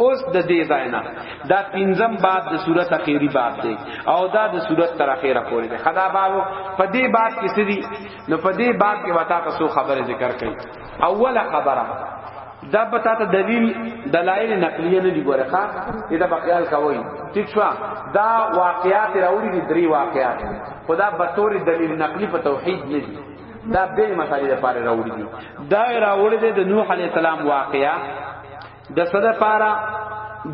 اوس د دې ځای نه دا پنځم باب د صورت اخیری باب دی او دا د صورت تر اخیره پورې دی خدا باب په دې باب کې سړي نو په دې باب کې وتا تاسو خبره ذکر کړي اوله خبره دا بتا ته دلیل دلایل نقلیه نه دی ګوره ښا دا په خیال کوي ٹھیک شو دا واقعات راوړي دي درې واقعات خدا به تور دلیل نقلی په توحید نه دي دا به مسالې لپاره راوړي دي دا راوړي دي د نوح علی السلام واقعا د څه د پاره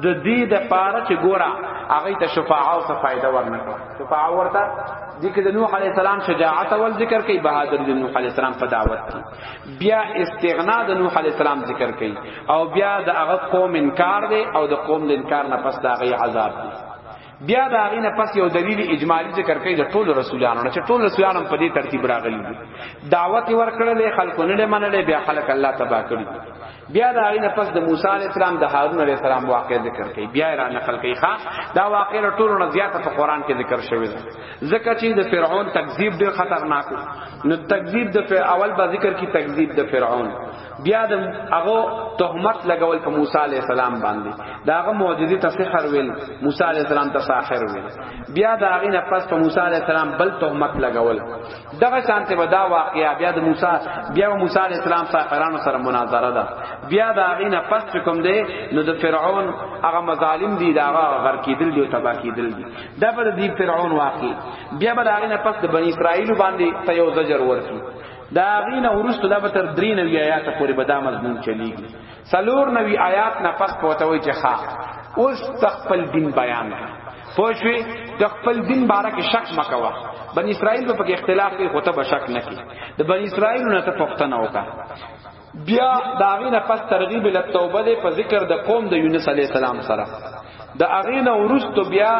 د دې د پاره چې ګورا هغه ته شفاعه او څه فائدہ ورنکړه شفاعه ورته د کې د نوح علی السلام شجاعت او ذکر کوي بهادر د نوح علی السلام په دعوت کې بیا استغنا د نوح علی السلام ذکر کوي او بیا د هغه قوم انکار دی او د قوم د انکار نه پس دا غي عذاب دی بیا دا غینه پس یو دلیل اجمالی ذکر کوي د ټول رسولانو چې ټول رسولانو په دې ترتیب راغلي دي دعوت ورکړل خلکو نه منل بیا خلک الله تبا کړی بیا دا غینه پس د موسی علی السلام د هارون علی السلام واقع ذکر کوي بیا را نقل کوي ښا دا واقع له ټولو نه زیاته په قران کې ذکر شوی ده ځکه چې د فرعون تکذیب ډیر خطرناک نو تکذیب د اول با ذکر کی تکذیب د فرعون بیا د هغه تهمت لګول په موسی علی السلام باندې دا هغه معجزه ته سحر ویل موسی علی السلام ته ساحر ویل بیا دا هغه نه پس په موسی علی السلام بل تهمت لګول دغه شانته به دا واقعیا بیا د موسی بیا موسی علی السلام ساحرانو سره مناظره ده بیا دا هغه نه پس کوم دی نو د فرعون هغه مظالم دی دا هغه غر کیدل دی او تبا کیدل دی دا به د فرعون واقع بیا به دا هغه نه پس د بنی اسرائیل باندې ته یو زجر ورکی دا غینه ورستو دا به تر درې نوی آیات پورې به دا مضمون چلیږي سلور نوی آیات نه پس کوته وای چې ښا اوس تخپل دین بیان کا پوښوي د خپل دین باره کې شک مکوا بن اسرائیل په کې اختلاف کې هوته به شک نه کی د بن اسرائیل نه ته پښتنه وکا بیا داغینه پس ترغیب ال توبه ده په ذکر د قوم د یونس علی السلام سره د اغینه ورستو بیا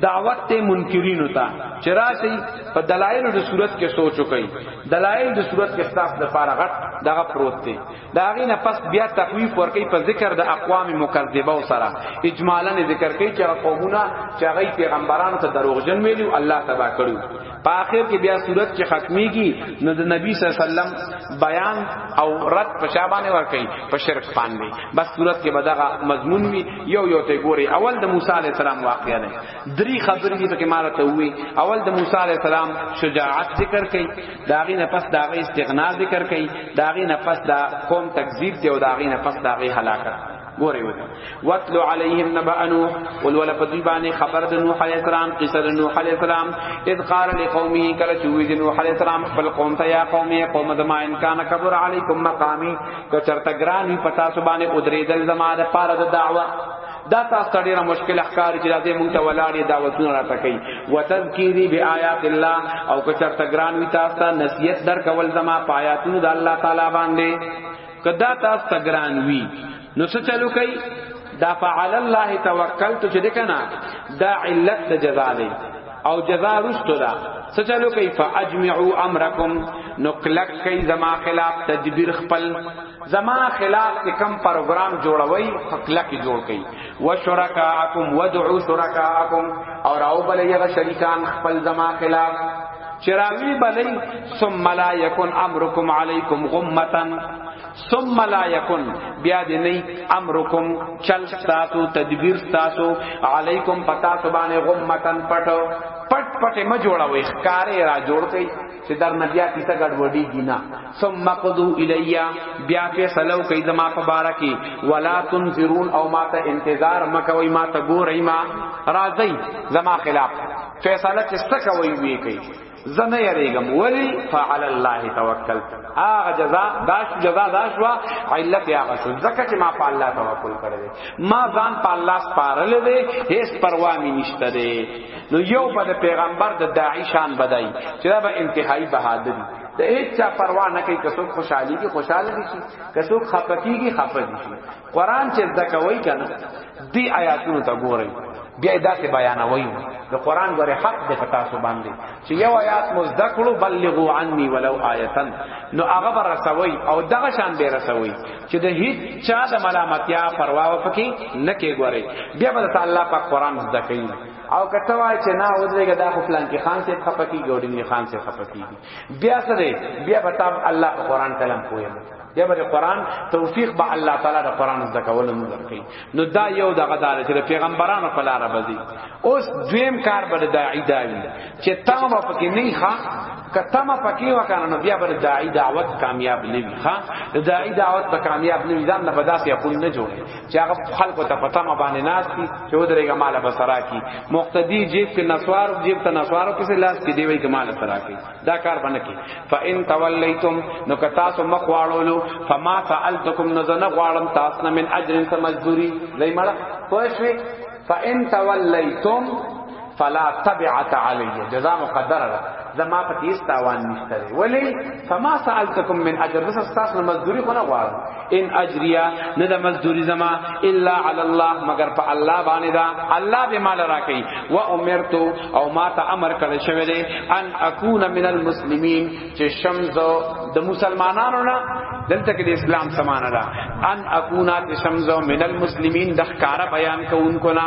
دعوت ته منکرین ہوتا چراشی په دلایل د صورت کې سوچو کوي دلایل د صورت کې خلاف د پاره غټ دغه پروت دی دا غینه پس بیا تخویف ورکی په ذکر د اقوام مکذبه او سره اجمالا ذکر کوي چې قومونه چې غي پیغمبرانو ته دروغجن ویلو الله تبا کړو په اخر کې بیا صورت چې ختميږي نو د نبی صلی الله علیه وسلم بیان او رد په شا باندې ور کوي په شرک باندې بس صورت کې بدغه مضمون وي یو یو ته ګوري اول د موسی علی السلام واقعا نه درې خبرې دي چې مارته وي اول د موسی علی السلام شجاعت ذکر کوي داغې نه پس داغې استغنا ذکر کوي داغې نه پس دا قوم تکذیب دی او داغې نه پس داغې هلاکت ګوري وته واتلو علیهم نبأ نوح ولول پدوی باندې خبر د نوح علیہ السلام قصه د نوح علیہ السلام اذ قال لقومه کله چې وی د نوح علیہ السلام خپل قوم ته یا قوم یا قوم د ما ان کان کبر علیکم مقامی که چرته ګران وی پتا سو باندې ودریدل زما د پاره د دعوه دا تاسو ته ډیره مشکل احکار چې راځي مونږ ته ولاړې دعوتونه راته کوي وتذکیری بیاات الله او که چرته ګران وی تاسو ته نصیحت در کول زما پایاتونو د الله تعالی باندې کدا تاسو ته ګران وی نو څه چلو کوي دا فعل الله توکلت چې د کنا دا علت د جزا دی او جزا رستو دا څه چلو کوي فاجمعوا امرکم نو کلک کوي زما خلاف تدبیر خپل زما خلاف کې کم پروګرام جوړوي فکلا کې جوړ کړي وشرکاءکم ودعوا شرکاءکم اور او بل یغ شریکان خپل زما خلاف چراوی بلی ثم لا یکن امرکم علیکم غمتن ثم لا یکن بیا دې نه امرکم چل تاسو تدبیر تاسو علیکم پتا سبانه غمتن پټو پټ پټ ما جوړوي ښکارې را جوړ کړي چې در نه بیا کیسه ګډوډي گینا ثم قدو الیا بیا په سلو کای زما په بارا کی ولا تنذرون او ما ته انتظار مکوي ما ته ګورای ما راځي زما خلاف فیصله چې څه کوي وی کوي زه نه یریږم ولی فعل الله توکل هغه جزاء داش جزاء داش وا علت هغه شو ځکه چې ما په الله توکل کړی ما ځان په الله سپارل دی هیڅ پروا مې نشته دی نو یو په پیغمبر د داعی شان بدای چې دا به انتهایی بهادری د هیڅ چا پروا نه کوي که څوک خوشحالي کې خوشاله دي شي که څوک خپکیږي خپه دي شي قران چې زده کوي کنه دی آیاتونو ته ګورئ بیا داسې بیانوي د قران غره حق د پتا سو باندې چې یو آیات مو زده کړو بلغو عني ولو آیتن نو هغه بر رسوي او دغه شان به رسوي چې د هیڅ چا د ملامتیا پروا و پکې نه کې غوري بیا به تعالی په قران زده کوي او کته وای چې نه ودرېګه دا خو پلان کې خان صاحب خپکی ګوډینی خان صاحب خپکی بیا سره بیا به تام الله په قران کلام کوی دی باندې قران توفیق به الله تعالی د قران زده کول مو درکې نو دا یو د غدار چې پیغمبرانو په لار بزي اوس دویم کار بل داعی داوی چې تم په کې نه ښه کتم پکې وکړه نو بیا بل داعی دعوت کامیاب نه وي ښا داعی دعوت به کامیاب نه وي ځان نه بداسي خپل نه جوړ چې هغه خلکو ته پتا ما باندې ناس دي چې ودرېګه مال بسرا کی مقتدی جیب کې نسوار جیب ته نسوارو کې لاس کې دی وی کمال سرا کی دا کار باندې کی فان تولیتم نو که تاسو مخ واړولو فما سالتکم نو زنه غواړم تاسو نه من اجر څه مزدوری لای مړه پښوی فان تولیتم فلا تبعت علی جزاء مقدر را زما په تیس تاوان نشته ولی فما سالتکم من اجر بس تاسو نه مزدوری خو نه غواړم ان اجریا نه د مزدوری زما الا علی الله مگر په الله باندې دا الله به مال راکې و امرت او ما ته امر کړی شوی دی ان اكون من المسلمین چې شمز د مسلمانانو نه دلته کې د اسلام سمانه ده ان اكون چې شمز من المسلمین د ښکارا بیان کوونکو نه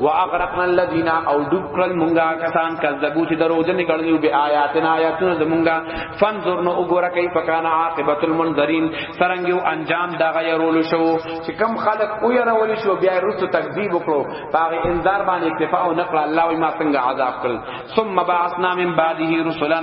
واغرقنا الذين او ډوب کړل مونږه کسان کذبو چې دروځن کړل به آیاتنا آیاتنا زمونږه فنظر نو وګوره کیف کان عاقبت المنذرین سرنګ یو انجام دا غیرول شو چې کم خلق او يرول شو بیا رسو تکذیب وکړو باغ انذار باندې اکتفا او نقل الله ما څنګه عذاب کړل ثم بعثنا من بعده رسلا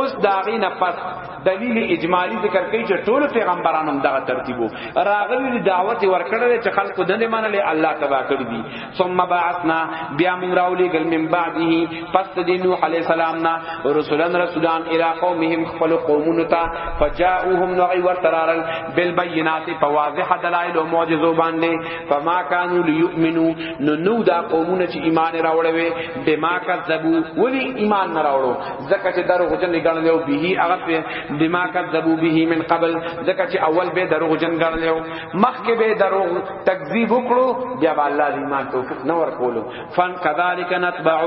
اوس داغین پس دلیل اجمالی ذکر کوي چې ټول پیغمبرانو هم دغه ترتیبو راغلی دی دعوت ورکړل چې خلکو د نه منل الله تبا کړی دي ثم بعثنا بیا موږ راولې ګل من بعده پس د نوح علی السلام نا رسولان رسولان الی قومهم خپل قومونو ته فجاءوهم نوع ورترارل بالبينات فواضح دلائل او معجزو باندې فما كانوا ليؤمنوا نو نو دا قومونه چې ایمان راوړوي بما کذبوا ولی ایمان نه راوړو زکه چې دروغ جن ګڼل او به هغه په بما کذبوا به من قبل زکه چې اول به دروغ جن ګڼل او مخکې به دروغ تکذیب وکړو بیا به الله دې ایمان توفیق نه ورکولو فن کذالک نتبع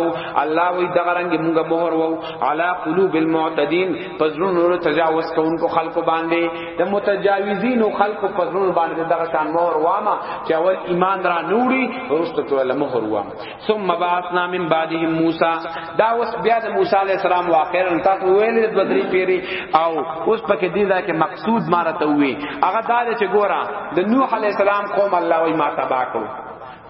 الله وی دغه رنگ موږ مهر وو علی قلوب المعتدین پزرون نور تجاوز کوونکو خلکو باندې د متجاوزین او خلکو پزرون باندې دغه شان مهر وامه چې اول ایمان را نوړي ورسته ټول مهر وامه ثم بعثنا من بعدهم موسی دا اوس بیا د موسی علی السلام واقعا تاسو ویل د بدری پیری او اوس پکې دی دا کې مقصود مارته وی هغه دا چې ګورا د نوح علی السلام قوم الله وی ما تبا کو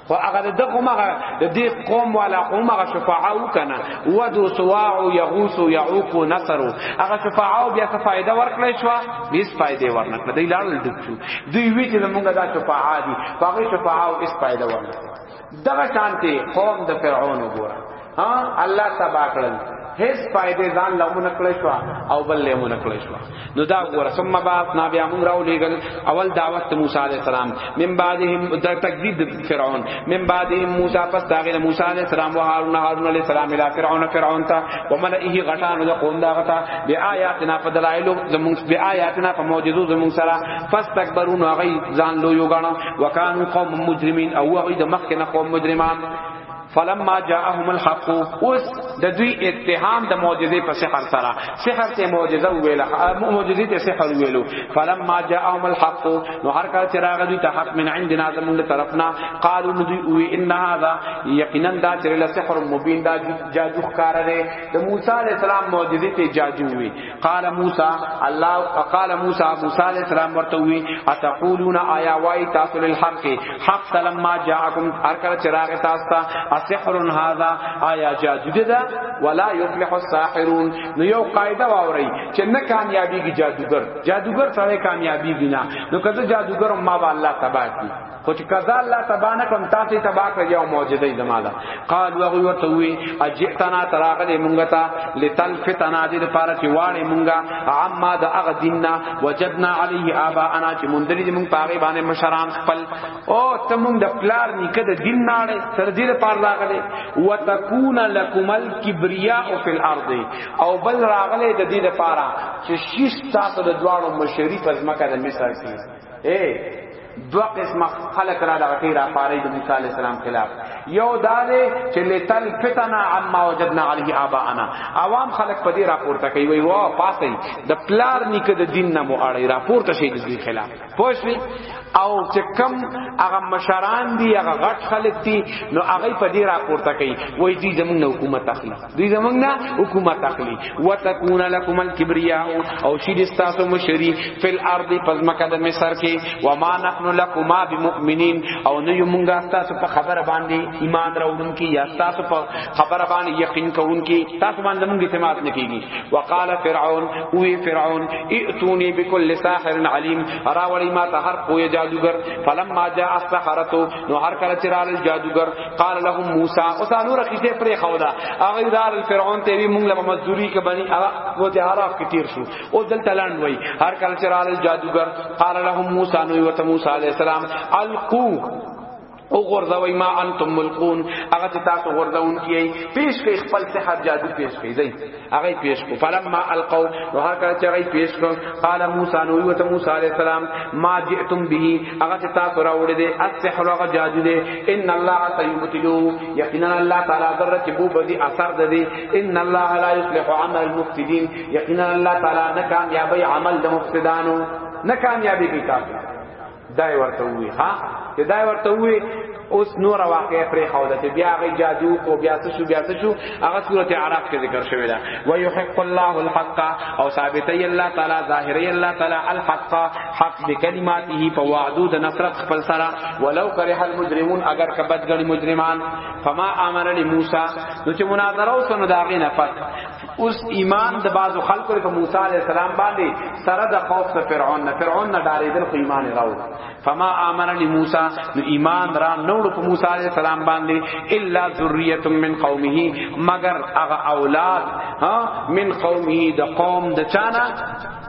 خو هغه د دغه مغه د دې قوم والا قوم هغه شفاعه وکنه ودو سواع یغوس یعوق نصر هغه شفاعه بیا څه فائدہ ورکړې شو هیڅ فائدې ورنکړه دی لاړل ډوب شو دوی وی چې موږ دا شفاعه دي هغه شفاعه او هیڅ فائدہ ورنکړه دغه شانته قوم د فرعون وګوره ها الله تبا کړل هیڅ فائدې ځان لمون کړې شو او بل لمون کړې شو نو دا ګوره ثم بعد نا بیا موږ راو لېګل اول دعوت موسی عليه السلام من بعدهم د تکذیب فرعون من بعدهم موسی پس داغه موسی عليه السلام او هارون هارون عليه السلام الى فرعون فرعون تا وملئه غټان د قوم دا غتا بیااتنا فدلائل زمون بیااتنا فموجزو زمون سرا فاستكبرون غی ځان لو یو غنا وکانو قوم مجرمین او هغه د مخکې نه قوم مجرمان فلما جاءهم الحق اوس د دوی اتهام د معجزې په سحر سره سحر ته معجزه ویله معجزې ته سحر ویلو فلما جاءهم الحق نو هر کله چې راغی دوی ته حق من عندنا زمونږ طرفنا قالوا نو دوی وی ان هذا یقینا دا چې له سحر مبین دا جادو ښکار دی د موسی علی السلام معجزې ته جادو وی قال موسی الله قال موسی موسی علیہ السلام ورته وی اتقولون آیا وای تاسو له حق حق سلام ما جاءکم هر کله چراغ تاسو ته اسحر هذا آیا جادو ده ولا یفلح الساحرون نو یو قاعده واوري چې نه کامیابیږي جادوګر جادوګر سره کامیابیږي نه نو کله جادوګر ما الله تبارک خو چې قضا الله تبا نه کوم تاسو تبا کړی یو معجزه زما ده قال وغه ورته وی اجتنا تراغلی مونږ ته لتل فتنا دې لپاره چې واړې مونږه عما د اغه دیننا وجدنا علیه ابا انا چې مونږ دې مونږ پاره باندې مشران خپل او ته مونږ د پلار نیکه د دین ناړې سره دې لپاره راغلی وتكون لكم الكبرياء فی الارض او بل راغلی د دې لپاره چې شیش تاسو د دواړو مشری پزما کا د مصر کې اے دو قسم خلق را دغه تیر اپاری د موسی علی السلام خلاف یو دا دی چې لتل فتنه عما وجدنا علیه آباءنا عوام خلق په دې راپورته کوي وای وا پاسه د پلار نیکه د دین نه مو اړی راپورته شي د دې خلاف پوښوي او چې کم هغه مشران دي هغه غټ خلک دي نو هغه په دې راپورته کوي وای دي زمونږ حکومت اخلي دوی زمنګ نه حکومت اخلي وتكون لكم الكبرياء او شي د تاسو مشري فل ارض پزمکه د مصر کې وما نحن لكما بمؤمنين او نه یمږه تاسو په خبره باندې ایمان راوړون کې یا تاسو په خبره باندې یقین کوون کې تاسو باندې موږ اعتماد نکېږي وقال فرعون او فرعون ائتوني بكل ساحر عليم راولي ما ته هر پوهه جادوګر فلما جاء السحرته نو هر کله چې رال جادوګر قال لهم موسی او دا نور کیسه پرې خودا هغه دار فرعون ته وی مونږ له مزدوری کې بنی هغه و دې حرف کې تیر شو او دل تلان وای هر کله چې رال جادوګر قال لهم موسی نو وته موسی علی السلام القو او غرزوی ما انتم ملقون هغه تاسو غرزون کیای پیش کې خپل سحر جادو پیش کیږي هغه پیش کو فلما القوا نو هر کله چې هغه پیش کو قال موسی نو یو ته موسی علی السلام ما جئتم به هغه چې تاسو را وړي دي السحر هغه جادو دي ان الله سيبتلو یقینا الله تعالی ذره چې بو بدی اثر ده دي ان الله لا يصلح عمل المفسدين یقینا الله تعالی نه کامیابی عمل د مفسدانو نه کامیابی کی کافر دای ورته وی ها چې دای ورته وی اوس نور واقع پرې خو ده بیا غي جادو کو بیا څه شو بیا څه شو هغه سورته عراق کې ذکر شوی دا و یحق الله الحق او ثابت ای الله تعالی ظاهر ای الله تعالی الحق حق بکلماته په وعدو د نصرت خپل سره ولو کرہ المجرمون اگر کبد غنی مجرمان فما امر لموسی نو چې مناظره وسنه دا غي نه پات اوس ایمان د بعضو خلکو په موسی علی السلام باندې سره د خوف د فرعون نه فرعون نه ډارېدل خو ایمان راو فما امن لموسی نو ایمان را نوړ په موسی علی السلام باندې الا ذریه من قومه مگر هغه اولاد ها من قومه د قوم د چانه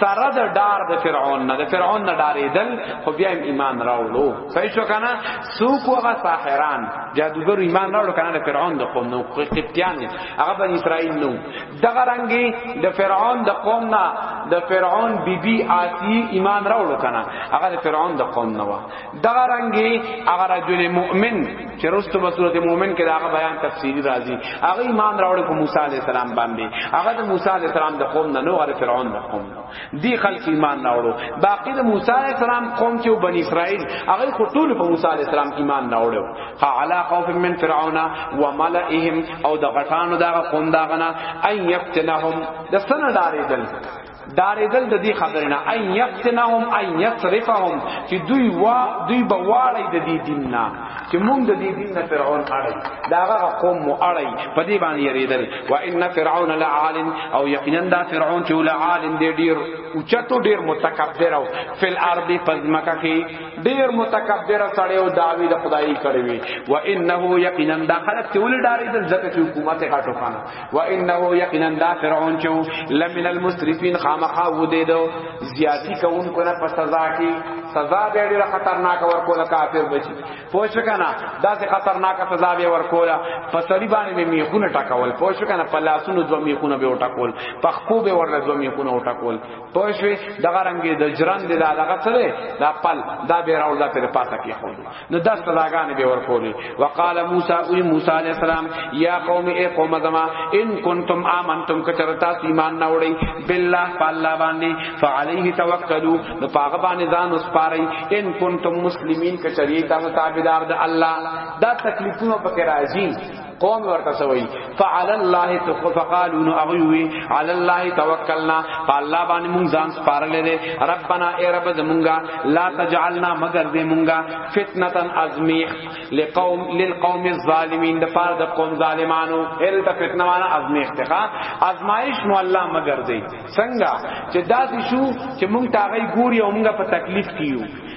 سره د ډار د فرعون نه د فرعون نه ډاریدل خو بیا ایمان راوړو صحیح شو کنه سوق هغه ساحران جادوګر ایمان راوړو کنه د فرعون د قوم نو قبطیان هغه بن اسرائیل نو دغه رنگي د فرعون د قوم نه د فرعون بیبي آسی ایمان راوړو کنه هغه د فرعون د قوم نه دغه رنگي هغه رجل مؤمن چې رسته په صورت مؤمن کې داغه بیان تفصیلی راځي هغه ایمان راوړ کو موسی علی السلام باندې هغه د موسی علی السلام د قوم نه نو غره فرعون د قوم دی خلک ایمان راوړو باقی د موسی علی السلام قوم چې بنی اسرائیل هغه خو ټول په موسی علی السلام ایمان راوړو ها علی خوف من فرعون و ملئهم او د غټانو دغه قوم داغه نه ان یفتنهم د سن دارې دل داریدل د دې خبرې نه ان یفتنهم ان یصرفهم چې دوی وا دوی بواړی د دې دین نه چې مونږ د دې دین نه فرعون اړی دا هغه قوم مو اړی په دې باندې یریدل و ان فرعون لعالم او یقینا دا فرعون چې لعالم دی ډیر اوچتو ډیر متکبر او فل ارض پزمکه کې ډیر متکبر سړی او داوی د خدای کړی وی و انه یقینا دا خلق چې ول داریدل ځکه چې حکومت هټو کنه و انه یقینا دا فرعون چو لمن المسرفین خامخا و دې دو زیاتی کون کو نه په سزا کې سزا به ډیره خطرناک ورکول کافر بچی پوښ کنا دا سه خطرناک سزا به ورکول په سړي باندې میخونه ټکول پوښ کنا په لاسونو دو میخونه به ټکول په خو به ورله دو میخونه ټکول پوښ دغه رنگي د جران د دغه سره دا پل دا به راول دا پر پاسه کې خو نو دا سزاګانې به ورکولې وقال موسی او موسی علی السلام یا قوم ای قوم زما ان کنتم امنتم کچرتا ایمان نه وړي بالله فالله باندې فعليه توکلوا نو پاغه باندې ځان وسپاري ان کنتم مسلمین کچری تاسو تابعدار د الله دا تکلیفونه پکې راځي قوم ورته سوي فعلى الله فقالوا نعوي على الله توکلنا الله باندې مونږ ځان سپارلې دي ربنا اے رب زمونږه لا تجعلنا مگر دې مونږه فتنه ازمیخ لقوم للقوم الظالمین د پاره د قوم ظالمانو ال ته فتنه وانا ازمیخ ته ازمایش نو الله مگر دې څنګه چې داسې شو چې مونږ تاغي ګوري او مونږ په تکلیف کیو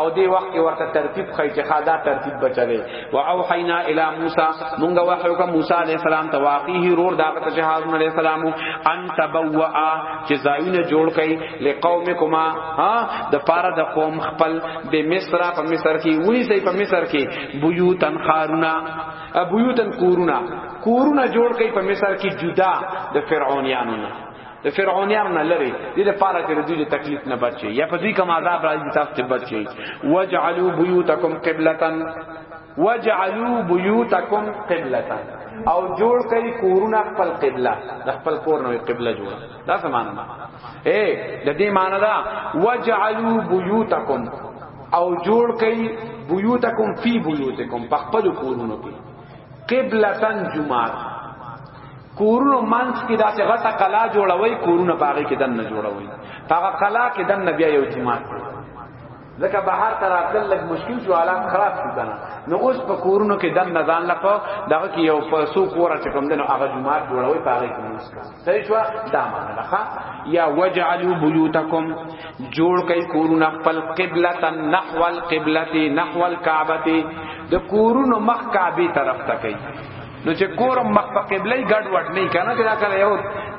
او دی وخت کې ورته ترتیب خای چې خادا ترتیب بچوي او اوحینا الی موسی مونږ وحی وکړه موسی علی السلام ته واقعي رور دا ته هارون علی السلام ان تبوا چې زایونه جوړ کړي لقومکما ها د پاره د قوم خپل د مصر په مصر کې ونی سي په مصر کې بيوتن خارونا بيوتن کورونا کورونا جوړ کړي په مصر کې جدا د فرعونانو نه د فرعونیان نه لري دې لپاره چې دوی له تکلیف نه بچ شي یا په دې کوم عذاب راځي تاسو ته بچ شي وجعلوا بيوتکم قبلة وجعلوا بيوتکم قبلة او جوړ کړي کورونه خپل قبله د خپل کور نوې قبله جوړ دا سمانه اے د دې معنی دا وجعلوا بيوتکم او جوړ کړي بيوتکم فی بيوتکم په خپل کورونو کې قبلتن جمعات کورونو منځ کې داسې غټه کلا جوړوي کورونه باغې کې دن نه جوړوي هغه کلا کې دن نه بیا یو جمعات ځکه بهر تر خپل لګ مشکل شو حالات خراب شو کنه نو اوس په کورونو کې دن نه ځان لپاره دغه کې یو فسو کور چې کوم دنو هغه جمعات جوړوي باغې کې صحیح شو دا معنا ده یا وجعلوا بیوتکم جوړ کای کورونه خپل قبلتا نحو القبلتی نحو الکعبتی د کورونو مخ کعبه طرف ته کای نو چې کور مخ په قبله ګډ وډ نه کنه چې دا کله یو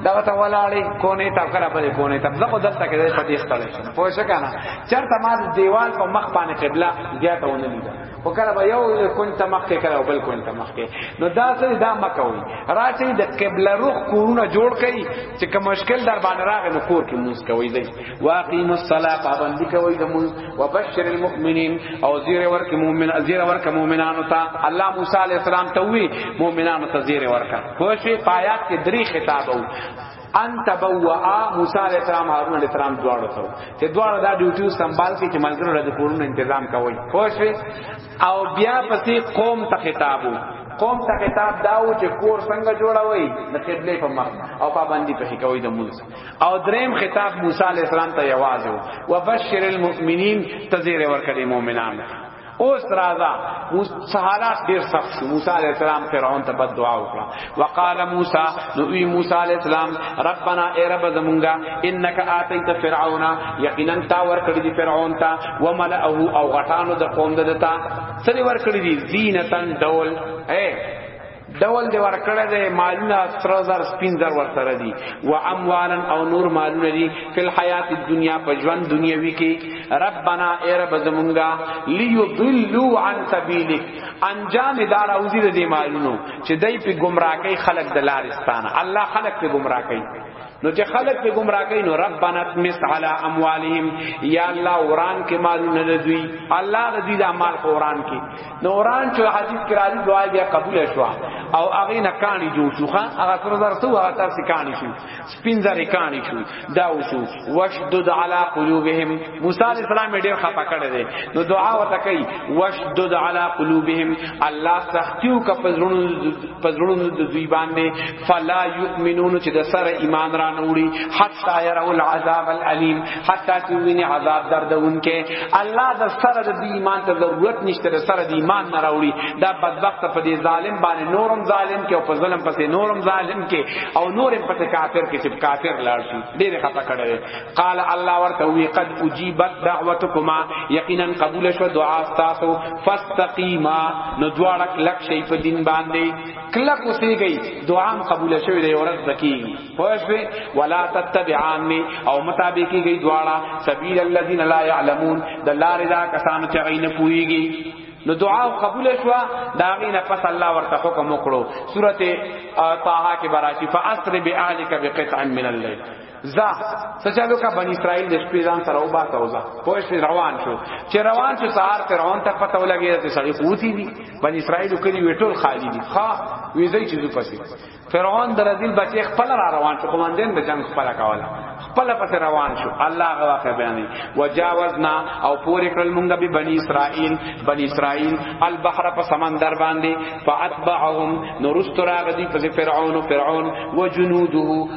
دغه ته ولاړې کونه ته کړه په کونه ته زه خو دلته کې پټې ستړې شم پوه شو کنه چرته ما دیوال په مخ باندې قبله زیاته ونه لیده خو کله به یو کون ته مخ کې کړه او بل کون ته مخ کې نو دا څه دا مکوي راځي د قبله رخ کورونه جوړ کړي چې کوم مشکل در باندې راغی نو کور کې موږ کوي دی واقیم الصلاه پابند کوي د موږ وبشر المؤمنین او زیر ورک مؤمن زیر ورک مؤمنانو ته الله موسی علی السلام ته وی مؤمنانو ته زیر ورک خو شي پایات کې درې خطاب وو ان تبوا موسی علیہ السلام هارون علیہ السلام دواړو ته چې دواړو دا ډیوټي سنبال کې چې ملګرو له کورونو تنظیم کوي خوښ او بیا پسې قوم ته خطابو قوم ته خطاب داو چې کور څنګه جوړوي د قبله په مخ او پابندي په کوي د موسی او دریم خطاب موسی علیہ السلام ته یوازو وبشر المؤمنین تزیر ورکړي مؤمنان اوس راځه موسی حالات ډیر سخت شو موسی علی السلام فرعون ته بد دعا وکړه وقال موسی نو وی موسی علی السلام ربنا ای رب زمونږه انک اتیت فرعون یقینا تا ور کړی دی فرعون ته وملئه او غټانو د قوم دته سری ور کړی دی زینتن دول اے ډول دی ورکړه دی مالونه تر زر سپین زر ورسره دی و اموالا او نور مالونه دی فل حیات الدنیا په ژوند دنیوي کې ربنا ای رب زمونږه لیضلوا عن سبیلک انجام دار او زیر دی مالونو چې دای په گمراهی خلق دلارستان الله خلق په گمراهی نو چې خلق په گمراه کوي نو ربنا تمس علی اموالهم یا الله وران کې مالونه دوی الله دې د مال قران کې نوران چې حدیث کې راځي دعا بیا قبول شو او هغه نه کانی جوړ شو ها هغه سره زر سو هغه تاسو کانی شو سپین زر کانی شو دا وشو وشدد علی قلوبهم موسی علی السلام ډیر خپه کړی دی نو دعا وته کوي وشدد علی قلوبهم الله سختیو کا پزړونو پزړونو د دوی باندې فلا یؤمنون چې د سره ایمان را نوړي حتا يروا العذاب الالم حتا چې ویني عذاب دردونکې الله د سره د ایمان ته ضرورت نشته د سره د ایمان نه راوړي دا بدبخت په دې ظالم باندې نورم ظالم کې او په ظلم پسې نورم ظالم کې او نورم پسې کافر کې چې کافر لاړ شي ډېر خطا کړی قال الله ورته وی قد اجيبت دعوتكما یقینا قبول شو دعا تاسو فاستقیما نو دواړه کلک شي په دین باندې کله کو سی گئی دعا هم قبول شوی دی ورځ بکی پوه شو ولا تتبعان او مطابق کی گئی دعا سبیل الذین لا یعلمون د لارې دا کسانو چې غینه پویږي نو دعا قبول شو دا غینه پس الله ورته حکم وکړو سورته طه کې براشي فاسر باهلک بقطع من الليل زا سچالو کا بنی اسرائیل د شپې ځان سره وبا توزا پوه شي روان شو چې روان شو سهار ته روان ته پته ولګی چې سړی قوتي دي بنی اسرائیل کلی وټول خالی دي ها وی زې چې زو پسې فرعون درزیل بچی خپل را روان شو قومندان د جنگ خپل کاوله خپل پس روان شو الله غوا واقع بیانې وجاوزنا او پورې کړل مونږه به بنی اسرائیل بنی اسرائیل البحر په سمندر باندې فاتبعهم نورستراغدی په فرعون فرعون وجنوده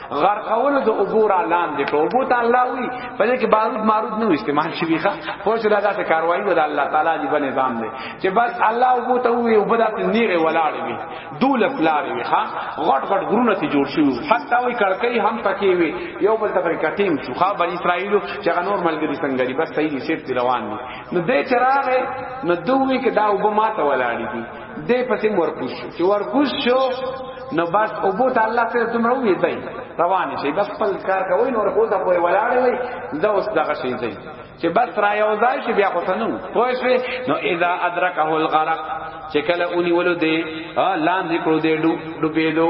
غرقول د اوبو را لاندې کو اوبو ته الله وی په دې کې بارود مارود نه استعمال شي ښه خو چې دا داسې کاروایی ودا الله تعالی دی په نظام دی چې بس الله اوبو ته وی اوبو د نیغه ولاړ وی دول فلار وی ښه غټ غټ غرونه ته جوړ شو حتی وی کړکۍ هم پکې وی یو بل ته کټیم شو ښه بنی اسرائیل چې غنور ملګری څنګه دی بس صحیح سیټ روان دي نو دې چراغ نو دوی کې دا اوبو ماته ولاړ دي دې پسې ورکوش شو چې ورکوش شو نو بس او بو ته الله سره دومره وی دی روان شي بس خپل کار کوي نور خو ته پورې ولاړ وي دا اوس دغه شي دی چې بس را یو ځای شي بیا خو ته نو پوه شي نو اذا ادرکه الغرق چې کله اونی ولو دی لاندې کړو دی ډو ډوبېدو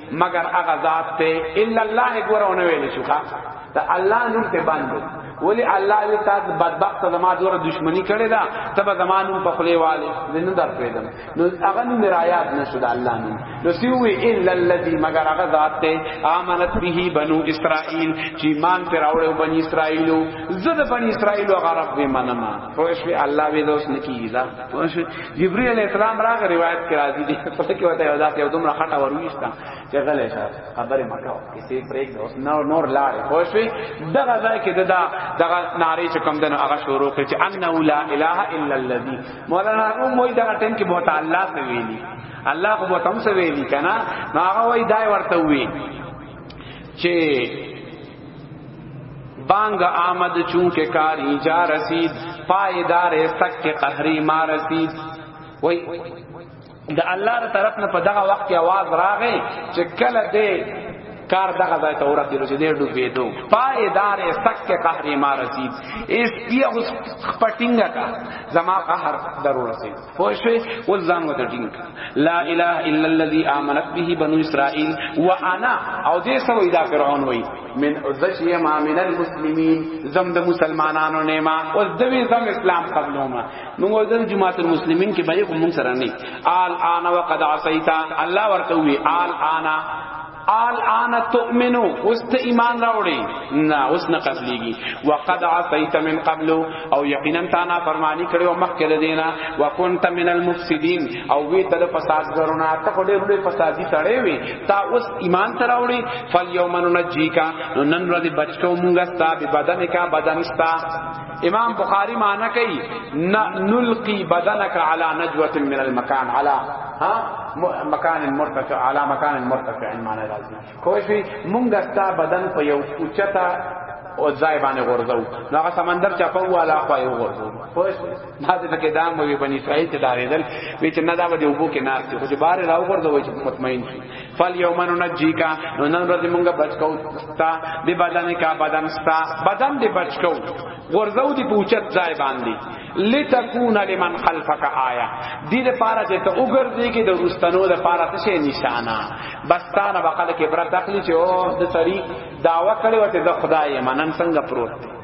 مگر هغه ذات ته الا الله ګورونه ویل شو ښا دا الله نوم ته باندې ولی الله یو تاج بدبخت زما دور دشمنی کړی دا تب زمانو په خلی والے زنه در پیدم نو هغه نو مرایات نشو دا الله نو نو سی وی الا الذی مگر هغه ذات ته امنت به بنو اسرائیل چې مان پر اوړو بنی اسرائیلو زده بنی اسرائیلو هغه رب منما پوښوی الله وی دوس نکیږي دا پوښوی جبريل عليه السلام راغ روایت کې راځي دي په کې وته یو ځای یو دومره خټه ورويستا چې غلې شه خبره مکاو کسی پرېګ دوس نور نور لاړ خو شوي دغه ځای کې ددا دغه ناری چې کم دنو هغه شروع کړ چې انه لا اله الا الذي مولانا نو موي دغه ټیم کې بہت الله ته ویلي الله خو بہت هم څه ویلي کنه نو هغه وای دای ورته وی چې بانگ آمد چونکه کاری جا رسید پایدار سک قهری ما رسید وای د الله تر طرف نه په دغه وخت کې आवाज راغی چې کله دې کار دغه ځای ته ورسېدو چې ډېر ډوبې دو پایدار سک قهری ما رسید اس بیا اوس خپټینګه کا زما قهر ضرور رسید پوښوي ول ځان وته ټینګ لا اله الا الذي امنت به بنو اسرائيل وانا او دې سو دا فرعون وای من ذشی ما من المسلمین زم د مسلمانانو نه ما او دوی زم اسلام قبلو ما نو ودن جماعت المسلمین کې به کوم سره نه آل انا وقد عصیتا الله ورته وی آل انا آل آن تؤمنو اوس ته ایمان راوړي نه اوس نه قبليږي وقد عصيت من قبل او یقینا تا نه فرمانی کړي او مخکې د دینه وکنت من المفسدين او وی تل فساد ګرونه ته په ډېر لوی فسادي سړی وي تا اوس ایمان ته راوړي فل یومن نجیکا نن ورځ بچو مونږه ستا به بدن کا بدن ستا امام بخاری معنی کوي نلقي بدنك على نجوه من المكان على ها مکان مرتفع على مکان مرتفع معنی راځي کوئی شي مونږه ستا بدن په یو اوچتا او ځای باندې غورځو نو هغه سمندر چپه والا خو یې غورځو پوه ما دې کې دام وی بنی اسرائیل ته دارېدل وی چې نه دا به وبو کې ناس ته خو بار راو غورځو چې مطمئن شي فل یومن نجیکا نو نن ورځ مونږه بچ کو ستا به بدن کا بدن ستا بدن دې بچ کو ورزو دې پوچت ځای باندې لتكون لمن خلفك آیا دې لپاره چې ته وګرځې کې د رستنو لپاره څه شي نشانه بس تا نه بقله کې برت اخلي چې او د سری داوا کړي وته د خدای منن څنګه پروت دی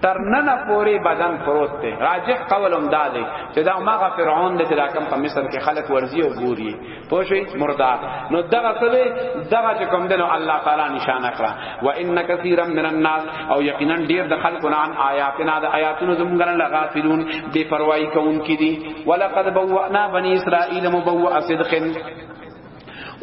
تر نن پورې بدن پروت دی راجح قول هم دا دی چې دا ماغه فرعون د تلاکم په مصر کې خلق ورزي او ګوري پوه شئ مردار نو دغه څه دی دغه چې کوم دنو الله تعالی نشانه کړه و ان کثیرا من الناس او یقینا ډیر د خلکو نه عن آیاتنا د آیاتونو زمونږ نه غافلون بے پروايي کوونکي دي ولقد بوأنا بني اسرائیل مبوأ صدق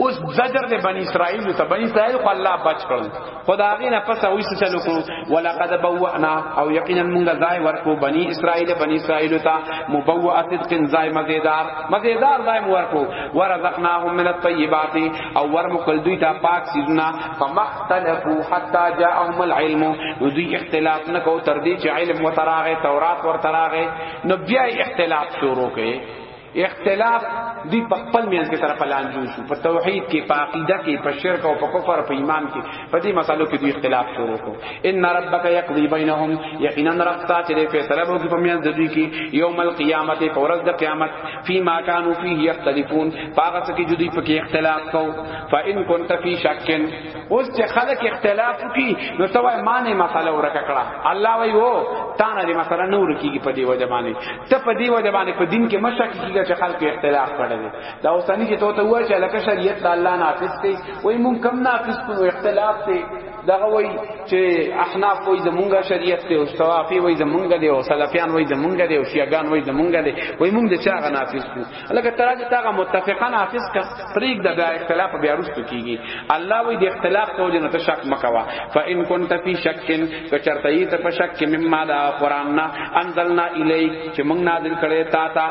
اوس زجر د بنی اسرائیل ته بنی اسرائیل خو الله بچ کړل خدا غي نه پس وې څه چلو کړو ولقد بوأنا او یقینا موږ ځای ورکو بنی اسرائیل بنی اسرائیل ته مبوأ صدق ځای مزیدار مزیدار ځای ورکو ورزقناهم من الطیبات او ورمکل دوی ته پاک سیزنا فمختلفوا حتا جاءهم العلم دوی اختلاف نه کو تر دې چې علم وتراغه تورات ورتراغه نو بیا اختلاف شروع کړي اختلاف دی په خپل مینځ کې طرف لان جوړ شو په توحید کې په عقیده کې په شرک او په کفر په ایمان کې په دې مسالو کې دوی اختلاف شروع کو ان ربک یقضی بینهم یقینا رب تا چې فیصله وکړي په مینځ دوی کې یوم القیامت په ورځ د قیامت فیما کانوا فیه یختلفون هغه څه کې جدي په کې اختلاف کو فإن كنت فی شکن اوس چې خلک اختلاف کوي نو ته وای معنی مسله ورکه کړه الله وای وو تا نه دې مسله نه ورکیږي په دې وجه باندې ته په دې وجه باندې په دین کې مشک کیږي چې خلک اختلاف کړي دا اوسانی چې ته ته وای چې لکه شریعت د الله نافذ دی وای مونږ کم نافذ کوو اختلاف دی دغه وای چې احناف وای زمونږه شریعت ته او صوافی وای زمونږه دی او سلفیان وای زمونږه دی او شیعاګان وای زمونږه دی وای مونږ د چا غنافذ کوو لکه ترا چې تاغه متفقا حافظ کا فریق د بیا اختلاف بیا رستو کیږي الله وی د اختلاف ته وجه نه شک مکوا فان كنت فی شک کچرته ای ته په شک مما دا قران نا انزلنا الیک چې موږ نازل کړي تا تا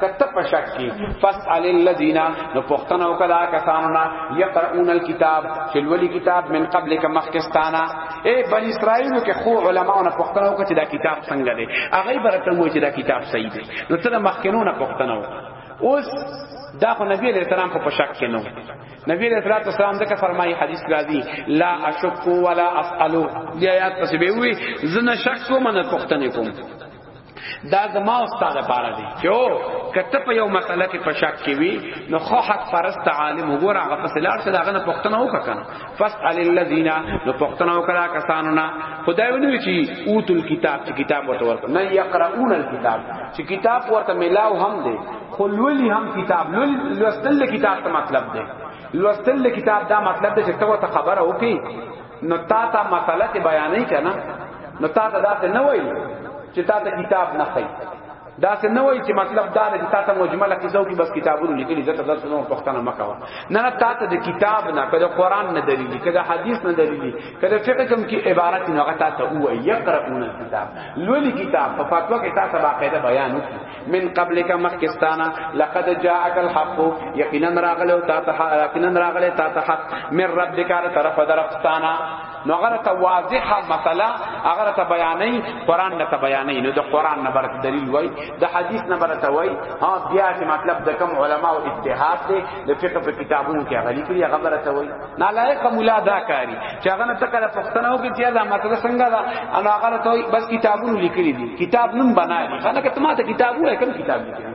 کته په شک کی فاسال الذین نو پختنه وکړه کسانو نا یقرؤون الكتاب چې ولي کتاب من قبل ک مخکستانا اے بنی اسرائیل کې خو علماونه پختنه وکړه چې دا کتاب څنګه دی هغه برته مو چې دا کتاب صحیح دی نو ته د مخکینو نه پښتنه و اوس دا خو نبی علیہ السلام په شک کې نو نبی علیہ الصلوۃ والسلام دغه فرمایي حدیث راځي لا اشک ولا اسال دی آیات پس به وی زنه شک کوم نه پښتنه کوم دا زما استاد لپاره دی چې او کته په یو مسله کې په شک کې وی نو خو حق فرست عالم وګوره هغه په سلار سره هغه نه پښتنه وکړه فاسال الذين نو پختنه وکړه کسانو نه خدای ونوي چی اوتل کتاب چې کتاب ورته ورته نه يقرؤون الكتاب چې کتاب ورته ملاو هم دی خو لولي هم کتاب لول لوستل کتاب ته مطلب دی لوستل کتاب دا مطلب دی چې ته ته خبره وکي نو تا ته مسله بیانې کنه نو تا ته دا نه وایي چې تا ته کتاب نه خي دا څه نه وای چې مطلب دا دی تا ته مجمله کیسو کې بس کتابونه لیکلي ځکه درس نو پښتنه مکو نه نه تا ته د کتاب نه کله قران نه دلیل کله حدیث نه دلیل کله فقہ کوم کې عبارت نه غتا ته وای یقرؤون الكتاب لولي کتاب په فتوا کې تا ته باقاعده بیان وکړي من قبل کا مخکستانه لقد جاءك الحق یقینا راغله تا ته یقینا راغله تا ته حق من ربک طرف درفتانه نو هغه ته واضحه مسله هغه ته بیانې قران نه ته بیانې نو د قران نه برت دلیل وای د حدیث نه برت وای ها بیا چې مطلب د کم علما او اجتهاد دی د فقه په کتابونو کې هغه لیکلي هغه برت وای نه لایق مولا دا کاری چې هغه نه تکله پښتنه وکړي چې دا مسله څنګه ده انا هغه ته بس کتابونو لیکلي دي کتاب نوم بنا دي خلک ته ما ته کتاب وای کوم کتاب لیکلي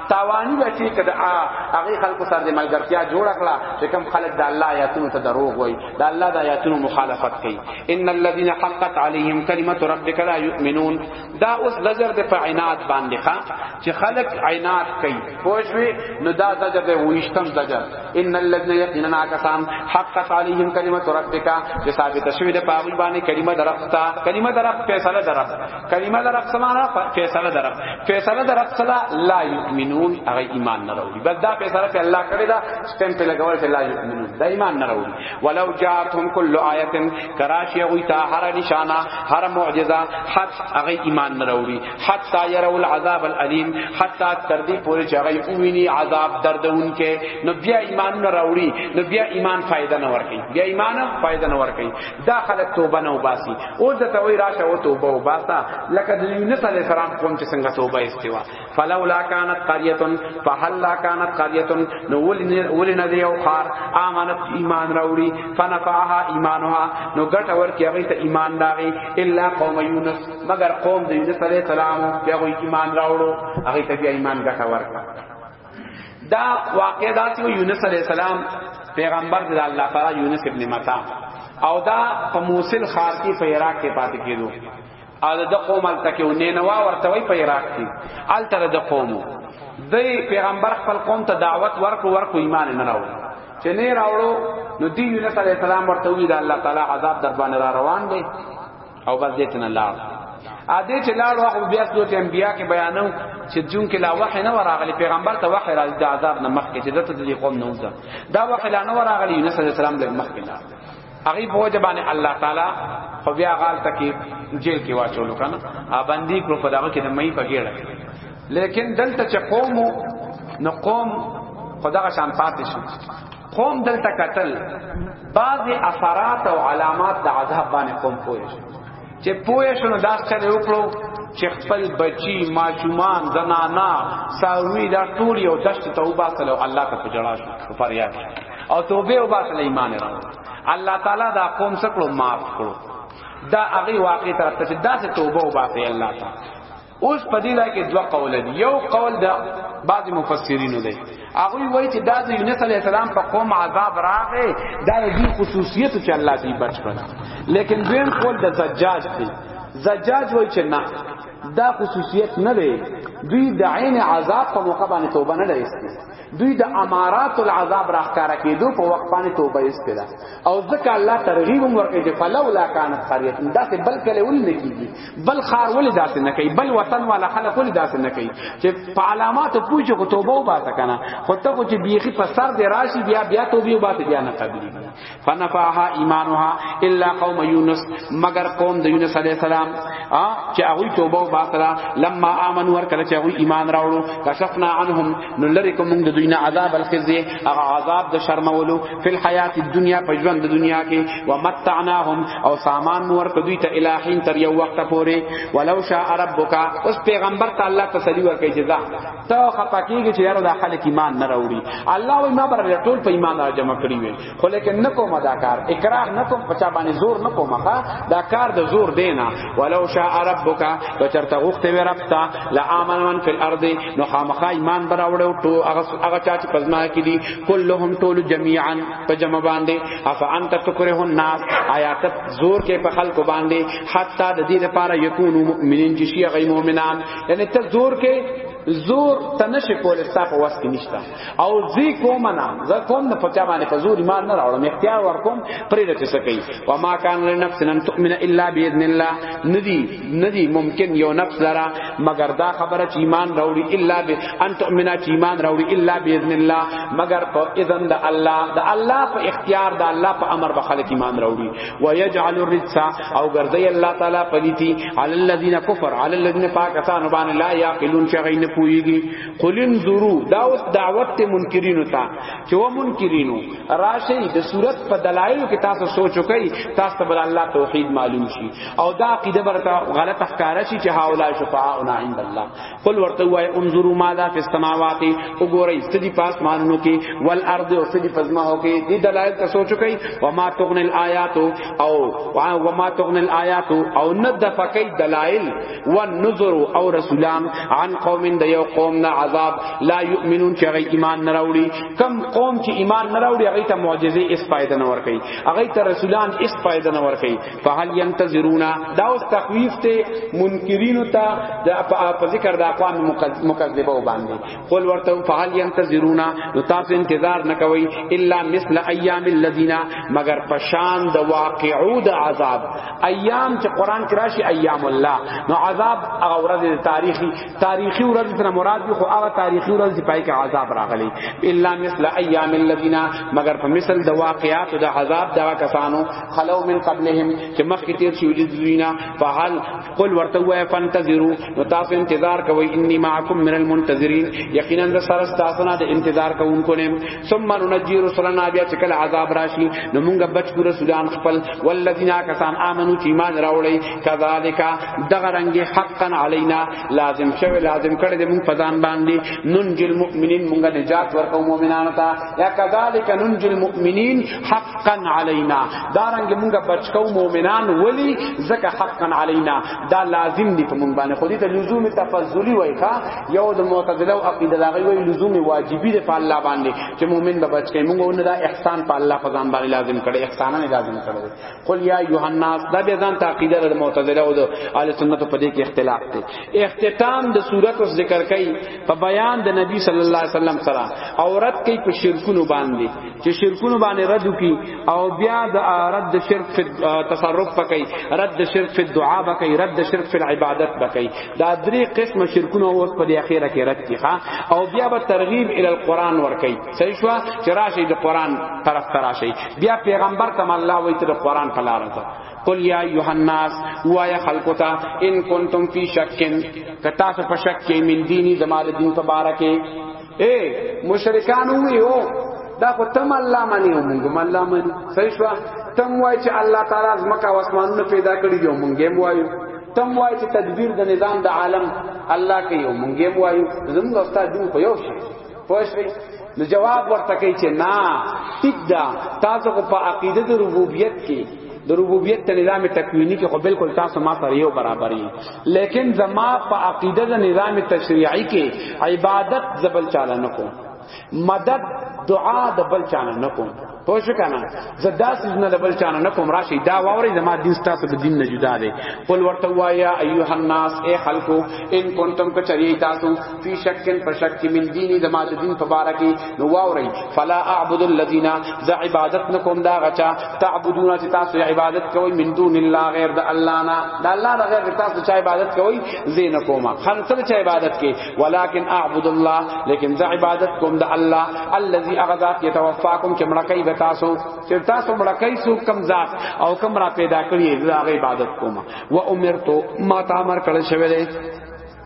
تاوانی به چې کده هغه خلکو سره د ملګرتیا جوړ کړه چې کوم خلک د الله آیاتونو ته دروغ وایي د الله د آیاتونو مخالفت کوي ان الذين حقت عليهم كلمه ربك لا يؤمنون دا اوس زجر د فعنات باندې ښا چې خلک عینات کوي پوښوي نو دا زجر د ویشتم زجر ان الذين يقيننا كسان حقت عليهم كلمه ربك چې ثابت شوی د پاوی باندې کلمه درفتا کلمه درف فیصله درف کلمه در رب سمانا فیصله در رب فیصله در رب سلا لا یؤمنون هغه ایمان نه راوړي بس دا فیصله چې الله کړی دا سټمپ لګول چې لا یؤمنون دا ایمان نه راوړي ولو جاءتهم کل آیه کراشی هغه ته هر نشانه هر معجزه حد هغه ایمان نه راوړي حتا يروا العذاب الالم حتا تر دې پورې چې هغه ویني عذاب دردونکې نو بیا ایمان نه راوړي نو بیا ایمان فائدہ نه ورکړي بیا ایمان فائدہ نه ورکړي دا خلک توبه نه وباسي او د توي راشه او توبه وباسا لکه د یونس علی السلام قوم چې څنګه توبه استوا فلولا كانت قريه فهل كانت قريه نو ولنا دی او خار امانت ایمان راوړي فنفعها ایمانها نو ګټ اور کې هغه ته ایمان داغي الا قوم یونس مگر قوم د یونس علی السلام بیا ایمان راوړو هغه ته بیا ایمان ګټ ورکړه دا واقع دا چې یونس علی السلام پیغمبر د الله تعالی یونس ابن متا او دا په موصل خار کې په عراق کې پاتې کېدو او د قوم ال تکو نینوا ورته وی په عراق کې ال تر د قوم دی پیغمبر خپل قوم ته دعوت ورکو ورکو ایمان نه راوړ چې نه راوړو نو دی یونس علی السلام ورته وی د الله تعالی عذاب در باندې را روان دی او بس دې تنه لاړ ا دې چې لاړ واخو بیا سورت انبیاء کې بیانو چې جون کې لا وحی نه وراغلی پیغمبر ته وحی را د عذاب نه مخکې چې دته دې قوم نه وځه دا وحی لا نه وراغلی یونس علیه السلام د مخکې لا هغه په وجه باندې الله تعالی خو بیا غال تکي جیل کې واچولو کنه ا باندې کړو په دغه کې د مې پګېړه لیکن دلته چې قوم نو قوم خدغه شان پاتې شو قوم دلته قتل بعض اثرات او علامات د عذاب باندې قوم پوه شي چې پوه شنو دا څنګه وکړو چې خپل بچی ماشومان زنانا ساوی دا ټول یو دشت ته وباسل او الله ته پجړا شو فریاد او توبه وباسل ایمان را الله تعالی دا قوم سکړو معاف کړو دا هغه واقع طرف ته دا څه توبه وباسي الله تعالی اوس په دې لای کې دوه قول دي یو قول دا بعض مفسرین دی هغه وایي چې دا د یونس علی السلام په قوم عذاب راغې دا د دې خصوصیت چې الله دې بچ کړ لیکن دویم قول د زجاج دی زجاج وایي چې نه دا خصوصیت نه دی دوی د عین عذاب په موقع باندې توبه نه لري دوی د امارات العذاب راخکارا کېدو په وخت باندې توبه استلا او ځکه الله ترغیب ورکړي چې فلولا کانت قريه دا څه بل کله ول نه کیږي بل خار ول داسې نه کوي بل وطن والا خلک ول داسې نه کوي چې په علامات پوجو کو توبه وباسه کنه خو ته کو چې بیخي په سر دی راشي بیا بیا توبه وباسه بیا نه قبلي فنفعها ایمانها الا قوم یونس مگر قوم د یونس علی السلام ا چې هغه توبه او باسره لما امنوا ور کله چې هغه ایمان راوړو کشفنا عنهم نو لری کوم د دوی نه عذاب الخزي هغه عذاب د شرمولو فل حیات الدنیا په ژوند د دنیا کې ومتعناهم او سامان نور کدوی ته الہین تر یو وخت پورې ولو شاء ربک اوس پیغمبر تعالی تسلی ورکړي جزاء ته خپکیږي چې یاره دا خلک ایمان نه راوړي الله وای ما بر ټول په ایمان را جمع کړی وي خو لیکن نه کوم دا کار اکراه نه کوم پچا باندې زور نه کوم ښا دا کار د زور دینا ولو شاء ربک تو چرته غوخته وی رب تا لا امن من فی الارض نو خامخا ایمان بر راوړو ټو هغه هغه چا چې پزما کې دي کلهم ټول جميعا په جمع باندې اف انت تکره الناس آیات زور کې په خلق باندې حتی د دې لپاره یکونو مؤمنین چې شي غي مؤمنان یعنی ته زور کې زور ته نشي کولای ستا په واسطه نشته او زی کوم نه زه کوم نه پچا باندې په زور ایمان نه راوړم اختیار ورکوم پرې رته سکی و ما کان لنفس ان تؤمن الا باذن الله ندی ندی ممکن یو نفس لرا مگر دا خبره چې ایمان راوړي الا به ان تؤمن چې ایمان راوړي الا باذن الله مگر په اذن د الله د الله په اختیار د الله په امر به خلک ایمان راوړي و یجعل الرجس او ګرځي الله تعالی پلیتی علی الذین کفر علی الذین پاکستان باندې لا یاقلون چې غي نه پويږي قلن زرو دا اوس دعوت منکرینو ته چې و منکرینو راشي د صورت په دلایل کې تاسو سوچ وکي تاسو ته بل الله توحید معلوم شي او دا عقیده برته غلط ښکارا شي چې هاولا شفاء عند الله قل ورته وای انظروا ماذا في السماوات وګورئ سدي پاس مانونو کې والارض او سدي پزما هو کې دي دلایل ته سوچو کوي وما تغن الآيات او وما تغن الآيات او ند فقي دلایل والنذر او رسولان عن قوم د یو قوم نه عذاب لا يؤمنون چې هغه ایمان نه راوړي کم قوم چې ایمان نه راوړي هغه ته معجزه اس فائدہ نه ور کوي هغه ته رسولان اس فائدہ نه ور کوي فهل ينتظرون دا اوس تخویف ته منکرین ته د په ذکر د اقوام مکذبه وباندې قل ورته فهل ينتظرون نو تاسو انتظار نکوي الا مثل ايام الذين مگر پشان د واقعو د عذاب ایام چې قران کې راشي ایام الله نو عذاب هغه ورځ تاریخي تاریخي ورځ سره مراد دی خو هغه تاریخي ورځ چې پای کې عذاب راغلي الا مثل ايام الذين مگر په مثل د واقعات د عذاب دا کسانو خلو من قبلهم چې مخکې تیر شي د دوینا فهل قل ورته وای فانتظروا نو تاسو انتظار کوئ انی معکم من المنتظرین یقینا د سره تاسو نه د انتظار کوونکو نه ثم ننجي رسلنا بیا چې کله عذاب راشي نو موږ بچ کو رسولان خپل والذین کسان امنو چې ایمان راوړی کذالک دغه رنګ حقا علینا لازم شوی لازم کړی د موږ پدان باندې ننجل مؤمنین موږ نجات ورکو مؤمنانو ته یا کذالک ننجل مؤمنین حقا علینا دارنګ مونږه بچکو مؤمنان ولی زکه حقا علینا دا لازم دی په مونږ باندې خو دې ته لزوم تفضلی وای ښا یو د معتزله او عقیده لاغي وای لزوم واجبی دی په الله باندې چې مؤمن به بچکې مونږ نه دا احسان په الله په ځان باندې لازم کړي احسان نه لازم کړي قل یا یوحناس دا به ځان تعقیده د معتزله او د اهل سنت په دې کې اختلاف دی اختتام د صورت اوس ذکر کړي په بیان د نبی صلی الله علیه وسلم سره عورت کې په شرکونو باندې چې شرکونو باندې رد کی او بیا د رد شرک فی تصرف پکې رد شرک فی دعا پکې رد شرک فی عبادت پکې دا درې قسم شرکونو اوس په دې اخیره کې رد کی ها او بیا به ترغیب ال القران ور کوي صحیح شو چې راشي د قران طرف تراشي بیا پیغمبر تم الله وایي ته د قران په لار ته قل یا ایها الناس وایا خلقتا ان کنتم فی شکن کتا څه په شک کې من دینی زمال دین تبارکه اے مشرکان وی او دا خو تم الله منی او مونږ الله منی صحیح شو تم وای چې الله تعالی از مکه او اسمانونه پیدا کړی دی مونږ هم وایو تم وای چې تدبیر د نظام د عالم الله کوي او مونږ هم وایو زموږ استاد دین خو یو شی پوښتنه نو جواب ورته کوي چې نه ټیک دا تاسو په عقیده د ربوبیت کې د ربوبیت ته نظام تکوینی کې خو بالکل تاسو ما سره یو برابر یې لیکن زما په عقیده د نظام تشریعی کې عبادت زبل چاله نه کوم مدد دعا د بل چاله نه کوم پوه شو کنه زدا سجنه د بل چاله نه کوم راشي دا واوري زما دین تاسو د دین نه جدا دی قل ورته وایا ایها الناس اے خلقو ان کنتم کچری تاسو فی شکن په شک من دینی د ما د دین په باره کې نو واوري فلا اعبد الذین ز عبادت نکوم دا غچا تعبدون چې تاسو عبادت کوئ من دون الله غیر د الله نه د الله نه غیر تاسو چې عبادت کوئ زین کوما خنصر چې عبادت کې ولکن اعبد الله لیکن ز عبادت کوم د الله الذی اغذات یتوفاکم چې مړکای به تاسو چې تاسو مړکای سو کم ذات او کم را پیدا کړی دا عبادت کوما و امرتو ما تامر کړی شوی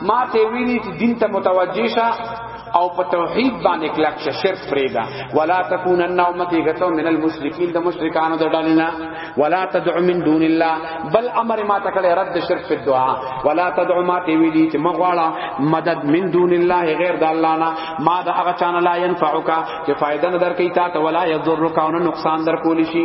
ما ته ویلی چې دین ته متوجه شه او په توحید باندې کلک شه شرک فریدا ولا تکونن امتی غتو من المشرکین د مشرکانو د ډلنا ولا تدع من دون الله بل امر ما تکړه رد شرک په دعا ولا تدع ما تی ویلی چې مغواړه مدد من دون الله غیر د الله نه ما د هغه چانه لا ينفعک چې فائدہ نه درکې تا ته ولا یضرک او نقصان در کولی شي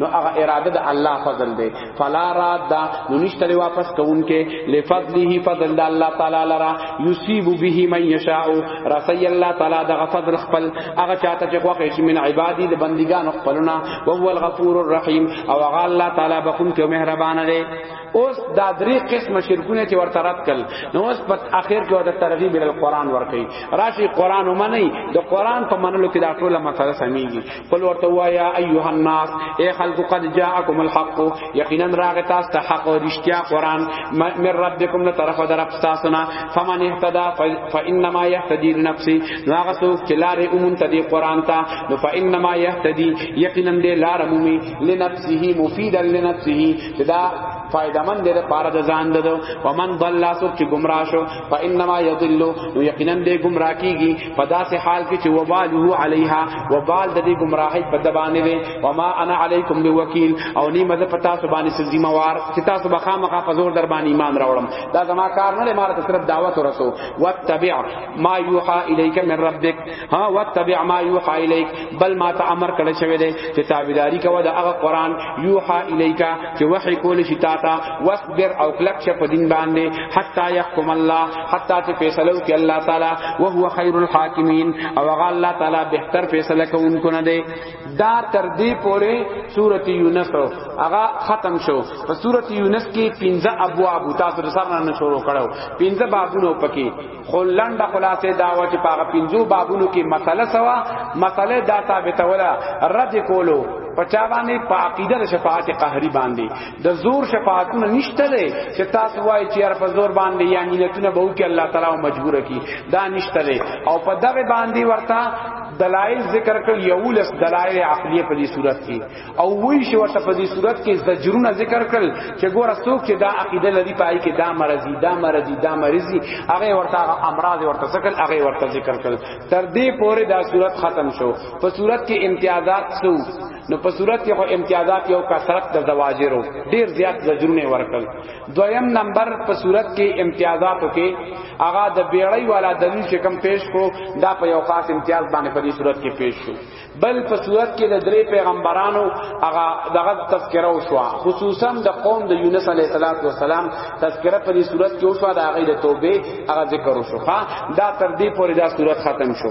نو هغه اراده د الله فضل دی فلا راد نو نشته دی واپس کوونکې لفضله فضل د الله تعالی لرا یصيب به من یشاء رسی الله تعالی د فضل خپل هغه چاته چې خوښ شي من عبادی د بندګانو خپلنا او هو الغفور الرحیم او هغه الله تعالی بخون کې مهربان دی اوس دا درې قسم شرکونه چې ورته رد کړ نو اوس په اخر کې ورته ترغیب ال قران ورکړي راشي قران ومني د قران په منلو کې دا ټول مسله سميږي قل ورته وایا ایها الناس اے خلق قد جاءکم الحق یقینا راغ تاسو ته حق او رښتیا قران من ربکم له طرف در تاسو نه فمن اهتدى فانما يهتدي لنفسه راغ سو چلار امون تدی قران تا نو فانما يهتدي یقینا دې لار مومي لنفسه مفیدا لنفسه دا فائدہ مند دے پارا د ځان ددو ومن ضل سو چې گمراه شو فانما يضل نو یقینا دې گمراه کیږي په داسې حال کې چې وباله علیها وبال د دې گمراهۍ په دبانې وي وما انا علیکم بوکیل او نی مزه پتا سبانی سي ذمہ وار چې تاسو به خامخا په زور در باندې ایمان راوړم دا زما کار نه لمر ته صرف دعوت ورسو واتبع ما یوحى الیک من ربک ها واتبع ما یوحى الیک بل ما ته امر کړی شوی دی چې تابعداری کوه د هغه قران یوحى الیک چې وحی کول شي تا ته بر او کلک شه په دین باندې حتا يحكم الله حتا چې فیصله وکړي الله تعالی او هو خیر الحاکمین او هغه الله تعالی بهتر فیصله کوونکو نه دی دا تر دې پورې سورته یونس هغه ختم شو په سورته یونس کې 15 ابواب تاسو سره نه شروع کړو 15 بابونه پکې خو لنډه خلاصه دا و چې پاغه پنځو بابونو کې مسله سوا مسله دا ثابته ولا رد کولو پچا باندې په عقیده د شفاعت قهری باندې د زور شفاعتونه نشته لري چې تاسو وایي چې هر په زور باندې یا ملتونه به وکي الله تعالی مجبور کی دا نشته لري او په دغه باندې ورته دلائل ذکر کړ یولس دلائل عقلیه په دې صورت کې او وی شو ورته په دې صورت کې زجرونه ذکر کړل چې ګوره څوک چې دا عقیده لري پای کې دا مرضی دا مرضی دا مرضی هغه ورته امراض ورته ذکر هغه ورته ذکر کړل تر دې پورې دا صورت ختم شو په صورت کې امتیازات سو نو په صورت کې خو امتیازات یو کثرت د زواجرو ډیر زیات زجرونه ورکړل دویم نمبر په صورت کې امتیازاتو کې هغه د بیړۍ والا دلیل چې کم پیش کو دا په یو خاص امتیاز باندې په دې صورت کې پیش شو بل په صورت کې د درې پیغمبرانو هغه دغه تذکره وشو خصوصا د قوم د یونس علیه السلام تذکره په دې صورت کې وشو د هغه د توبې هغه ذکر وشو دا تر دې پورې دا صورت ختم شو